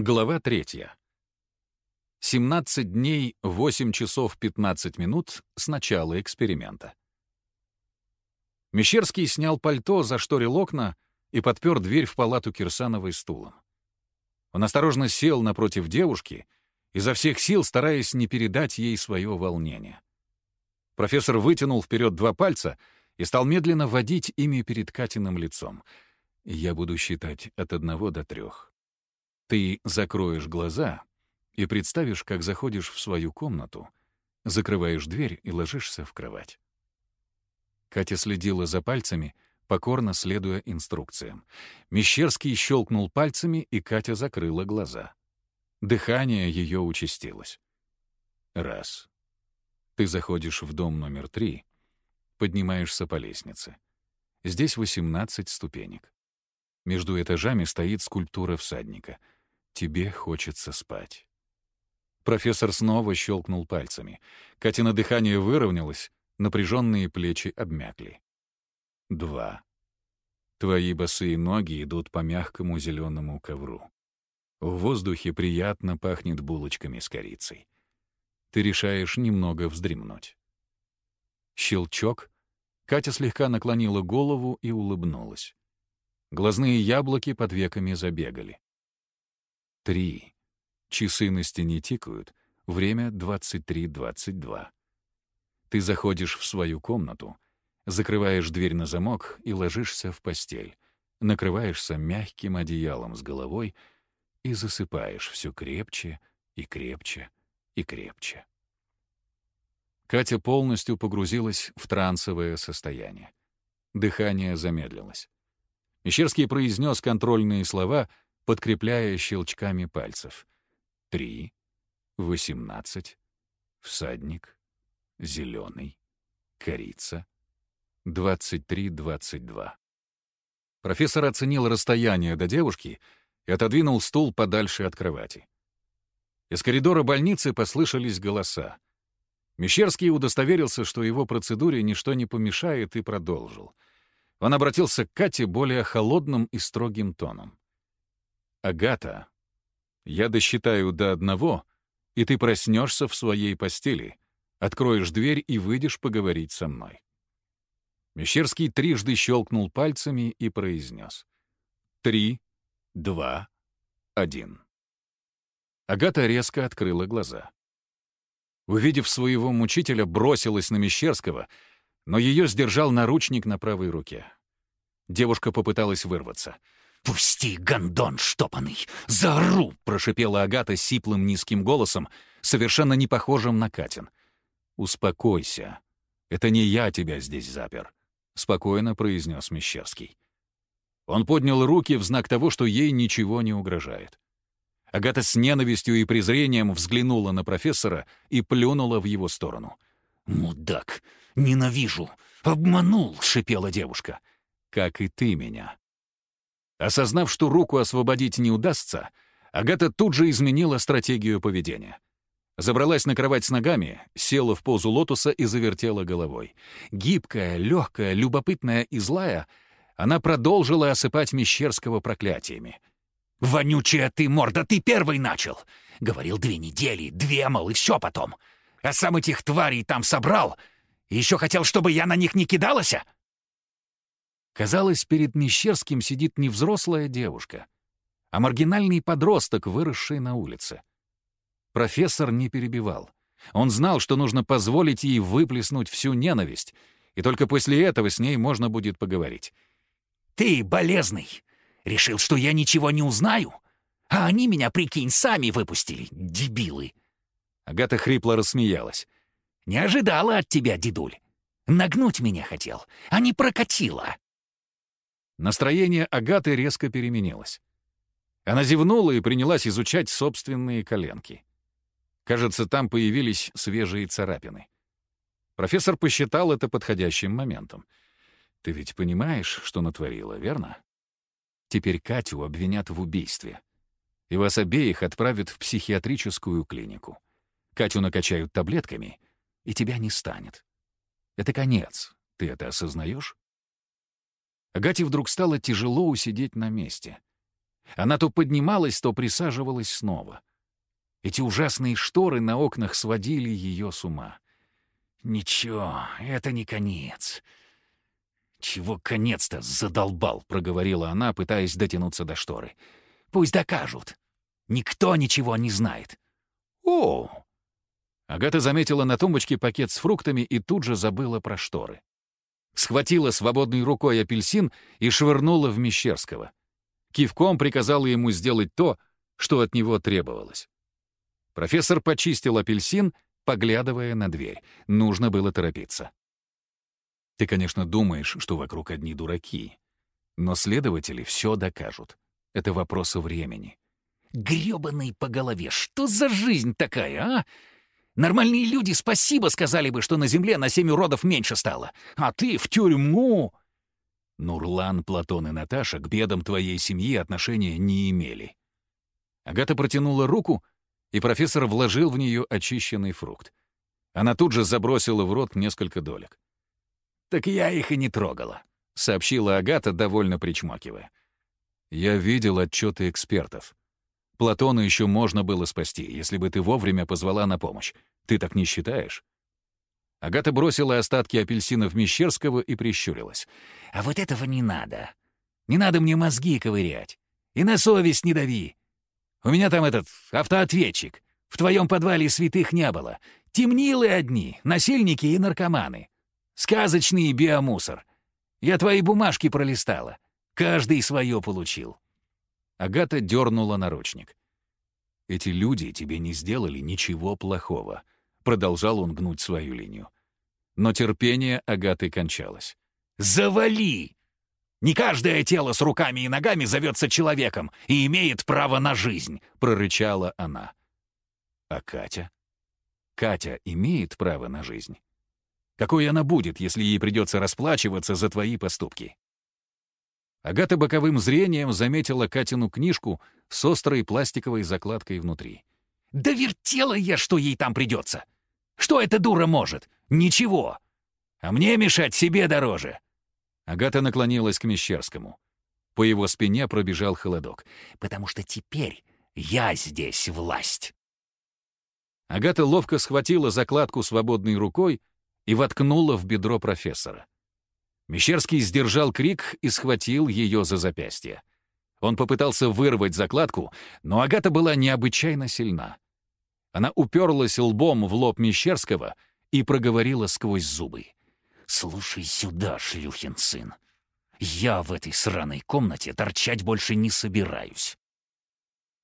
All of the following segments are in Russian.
Глава третья. 17 дней 8 часов 15 минут с начала эксперимента. Мещерский снял пальто, зашторил окна и подпер дверь в палату Кирсановой стулом. Он осторожно сел напротив девушки, изо всех сил стараясь не передать ей свое волнение. Профессор вытянул вперед два пальца и стал медленно водить ими перед Катиным лицом. «Я буду считать от одного до трех. Ты закроешь глаза и представишь, как заходишь в свою комнату, закрываешь дверь и ложишься в кровать. Катя следила за пальцами, покорно следуя инструкциям. Мещерский щелкнул пальцами, и Катя закрыла глаза. Дыхание ее участилось. Раз. Ты заходишь в дом номер три, поднимаешься по лестнице. Здесь 18 ступенек. Между этажами стоит скульптура всадника — Тебе хочется спать. Профессор снова щелкнул пальцами. Катина дыхание выровнялось, напряженные плечи обмякли. Два. Твои босые ноги идут по мягкому зеленому ковру. В воздухе приятно пахнет булочками с корицей. Ты решаешь немного вздремнуть. Щелчок. Катя слегка наклонила голову и улыбнулась. Глазные яблоки под веками забегали. Три. Часы на стене тикают, время 23.22. Ты заходишь в свою комнату, закрываешь дверь на замок и ложишься в постель, накрываешься мягким одеялом с головой и засыпаешь все крепче и крепче и крепче. Катя полностью погрузилась в трансовое состояние. Дыхание замедлилось. Мещерский произнес контрольные слова — подкрепляя щелчками пальцев. Три, восемнадцать, всадник, зеленый, корица, двадцать три, двадцать два. Профессор оценил расстояние до девушки и отодвинул стул подальше от кровати. Из коридора больницы послышались голоса. Мещерский удостоверился, что его процедуре ничто не помешает, и продолжил. Он обратился к Кате более холодным и строгим тоном. Агата, я досчитаю до одного, и ты проснешься в своей постели, откроешь дверь и выйдешь поговорить со мной. Мещерский трижды щелкнул пальцами и произнес. «Три, два, один». Агата резко открыла глаза. Увидев своего мучителя, бросилась на Мещерского, но ее сдержал наручник на правой руке. Девушка попыталась вырваться — «Пусти, гондон штопанный! Заору!» — прошипела Агата сиплым низким голосом, совершенно не похожим на Катин. «Успокойся. Это не я тебя здесь запер», — спокойно произнес Мещерский. Он поднял руки в знак того, что ей ничего не угрожает. Агата с ненавистью и презрением взглянула на профессора и плюнула в его сторону. «Мудак! Ненавижу! Обманул!» — шипела девушка. «Как и ты меня», Осознав, что руку освободить не удастся, Агата тут же изменила стратегию поведения. Забралась на кровать с ногами, села в позу лотоса и завертела головой. Гибкая, легкая, любопытная и злая, она продолжила осыпать Мещерского проклятиями. «Вонючая ты, морда, ты первый начал! Говорил две недели, две, мол, и все потом. А сам этих тварей там собрал. И еще хотел, чтобы я на них не кидалась?» Казалось, перед Мещерским сидит не взрослая девушка, а маргинальный подросток, выросший на улице. Профессор не перебивал. Он знал, что нужно позволить ей выплеснуть всю ненависть, и только после этого с ней можно будет поговорить. «Ты, болезный, решил, что я ничего не узнаю? А они меня, прикинь, сами выпустили, дебилы!» Агата хрипло рассмеялась. «Не ожидала от тебя, дедуль. Нагнуть меня хотел, а не прокатила. Настроение Агаты резко переменилось. Она зевнула и принялась изучать собственные коленки. Кажется, там появились свежие царапины. Профессор посчитал это подходящим моментом. «Ты ведь понимаешь, что натворила, верно? Теперь Катю обвинят в убийстве. И вас обеих отправят в психиатрическую клинику. Катю накачают таблетками, и тебя не станет. Это конец. Ты это осознаешь?» Агате вдруг стало тяжело усидеть на месте. Она то поднималась, то присаживалась снова. Эти ужасные шторы на окнах сводили ее с ума. «Ничего, это не конец». «Чего конец-то задолбал?» — проговорила она, пытаясь дотянуться до шторы. «Пусть докажут. Никто ничего не знает». «О!» Агата заметила на тумбочке пакет с фруктами и тут же забыла про шторы. Схватила свободной рукой апельсин и швырнула в Мещерского. Кивком приказала ему сделать то, что от него требовалось. Профессор почистил апельсин, поглядывая на дверь. Нужно было торопиться. Ты, конечно, думаешь, что вокруг одни дураки. Но следователи все докажут. Это вопрос времени. Грёбаный по голове, что за жизнь такая, а? Нормальные люди спасибо сказали бы, что на земле на семь уродов меньше стало. А ты в тюрьму! Нурлан, Платон и Наташа к бедам твоей семьи отношения не имели. Агата протянула руку, и профессор вложил в нее очищенный фрукт. Она тут же забросила в рот несколько долек. «Так я их и не трогала», — сообщила Агата, довольно причмокивая. «Я видел отчеты экспертов. Платона еще можно было спасти, если бы ты вовремя позвала на помощь. Ты так не считаешь?» Агата бросила остатки апельсинов Мещерского и прищурилась. «А вот этого не надо. Не надо мне мозги ковырять. И на совесть не дави. У меня там этот автоответчик. В твоем подвале святых не было. Темнилы одни, насильники и наркоманы. Сказочный биомусор. Я твои бумажки пролистала. Каждый свое получил». Агата дернула наручник. «Эти люди тебе не сделали ничего плохого», — продолжал он гнуть свою линию. Но терпение Агаты кончалось. «Завали! Не каждое тело с руками и ногами зовется человеком и имеет право на жизнь», — прорычала она. «А Катя? Катя имеет право на жизнь? Какой она будет, если ей придется расплачиваться за твои поступки?» Агата боковым зрением заметила Катину книжку с острой пластиковой закладкой внутри. «Да вертела я, что ей там придется! Что эта дура может? Ничего! А мне мешать себе дороже!» Агата наклонилась к Мещерскому. По его спине пробежал холодок. «Потому что теперь я здесь власть». Агата ловко схватила закладку свободной рукой и воткнула в бедро профессора. Мещерский сдержал крик и схватил ее за запястье. Он попытался вырвать закладку, но Агата была необычайно сильна. Она уперлась лбом в лоб Мещерского и проговорила сквозь зубы. «Слушай сюда, шлюхин сын. Я в этой сраной комнате торчать больше не собираюсь».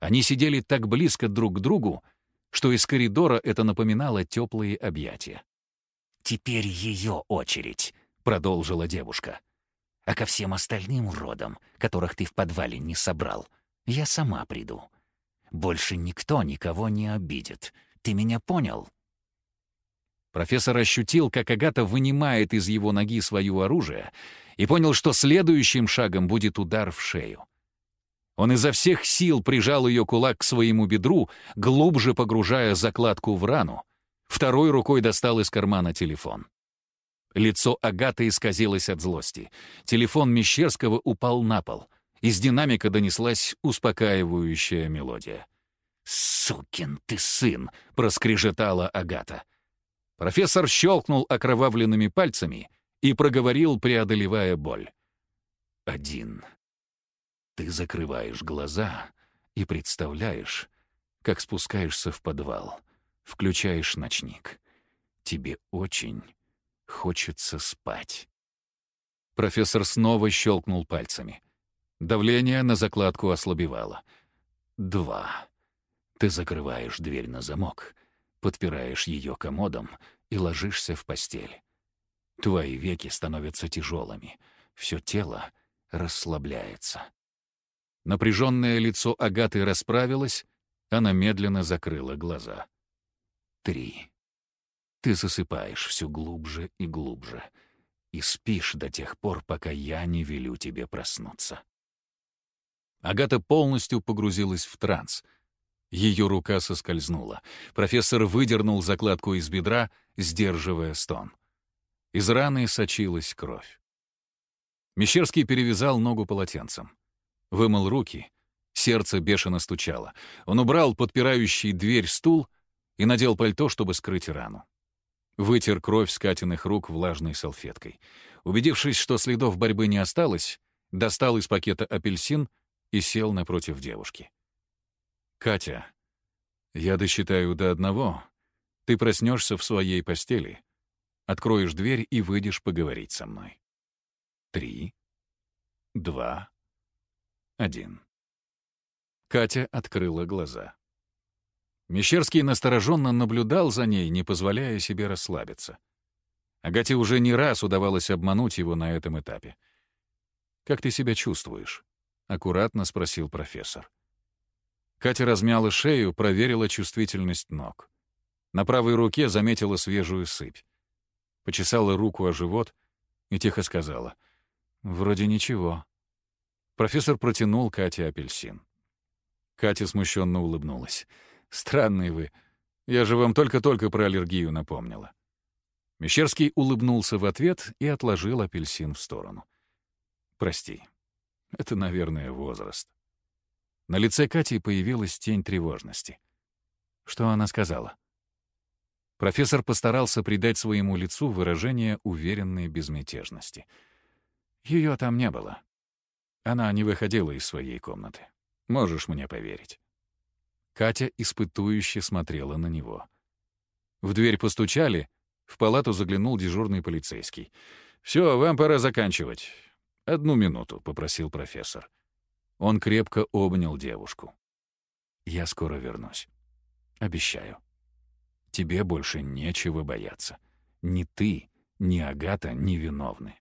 Они сидели так близко друг к другу, что из коридора это напоминало теплые объятия. «Теперь ее очередь», — продолжила девушка. «А ко всем остальным уродам, которых ты в подвале не собрал, я сама приду. Больше никто никого не обидит. Ты меня понял?» Профессор ощутил, как Агата вынимает из его ноги свое оружие, и понял, что следующим шагом будет удар в шею. Он изо всех сил прижал ее кулак к своему бедру, глубже погружая закладку в рану. Второй рукой достал из кармана телефон. Лицо Агаты исказилось от злости. Телефон Мещерского упал на пол. Из динамика донеслась успокаивающая мелодия. «Сукин ты сын!» — проскрежетала Агата. Профессор щелкнул окровавленными пальцами и проговорил, преодолевая боль. «Один. Ты закрываешь глаза и представляешь, как спускаешься в подвал, включаешь ночник. Тебе очень хочется спать». Профессор снова щелкнул пальцами. Давление на закладку ослабевало. «Два. Ты закрываешь дверь на замок» подпираешь ее комодом и ложишься в постель. Твои веки становятся тяжелыми, все тело расслабляется. Напряженное лицо Агаты расправилось, она медленно закрыла глаза. Три. Ты засыпаешь все глубже и глубже и спишь до тех пор, пока я не велю тебе проснуться. Агата полностью погрузилась в транс — ее рука соскользнула. Профессор выдернул закладку из бедра, сдерживая стон. Из раны сочилась кровь. Мещерский перевязал ногу полотенцем. Вымыл руки, Сердце бешено стучало. Он убрал подпирающий дверь стул и надел пальто, чтобы скрыть рану. Вытер кровь с Катиных рук влажной салфеткой. Убедившись, что следов борьбы не осталось, достал из пакета апельсин и сел напротив девушки. «Катя, я досчитаю до одного. Ты проснешься в своей постели, откроешь дверь и выйдешь поговорить со мной. Три, два, один». Катя открыла глаза. Мещерский настороженно наблюдал за ней, не позволяя себе расслабиться. Агате уже не раз удавалось обмануть его на этом этапе. «Как ты себя чувствуешь?» — аккуратно спросил профессор. Катя размяла шею, проверила чувствительность ног. На правой руке заметила свежую сыпь. Почесала руку о живот и тихо сказала. «Вроде ничего». Профессор протянул Кате апельсин. Катя смущенно улыбнулась. «Странный вы. Я же вам только-только про аллергию напомнила». Мещерский улыбнулся в ответ и отложил апельсин в сторону. «Прости. Это, наверное, возраст». На лице Кати появилась тень тревожности. Что она сказала? Профессор постарался придать своему лицу выражение уверенной безмятежности. Ее там не было. Она не выходила из своей комнаты. Можешь мне поверить. Катя испытующе смотрела на него. В дверь постучали, в палату заглянул дежурный полицейский. «Все, вам пора заканчивать. Одну минуту», — попросил профессор. Он крепко обнял девушку. «Я скоро вернусь. Обещаю. Тебе больше нечего бояться. Ни ты, ни Агата не виновны».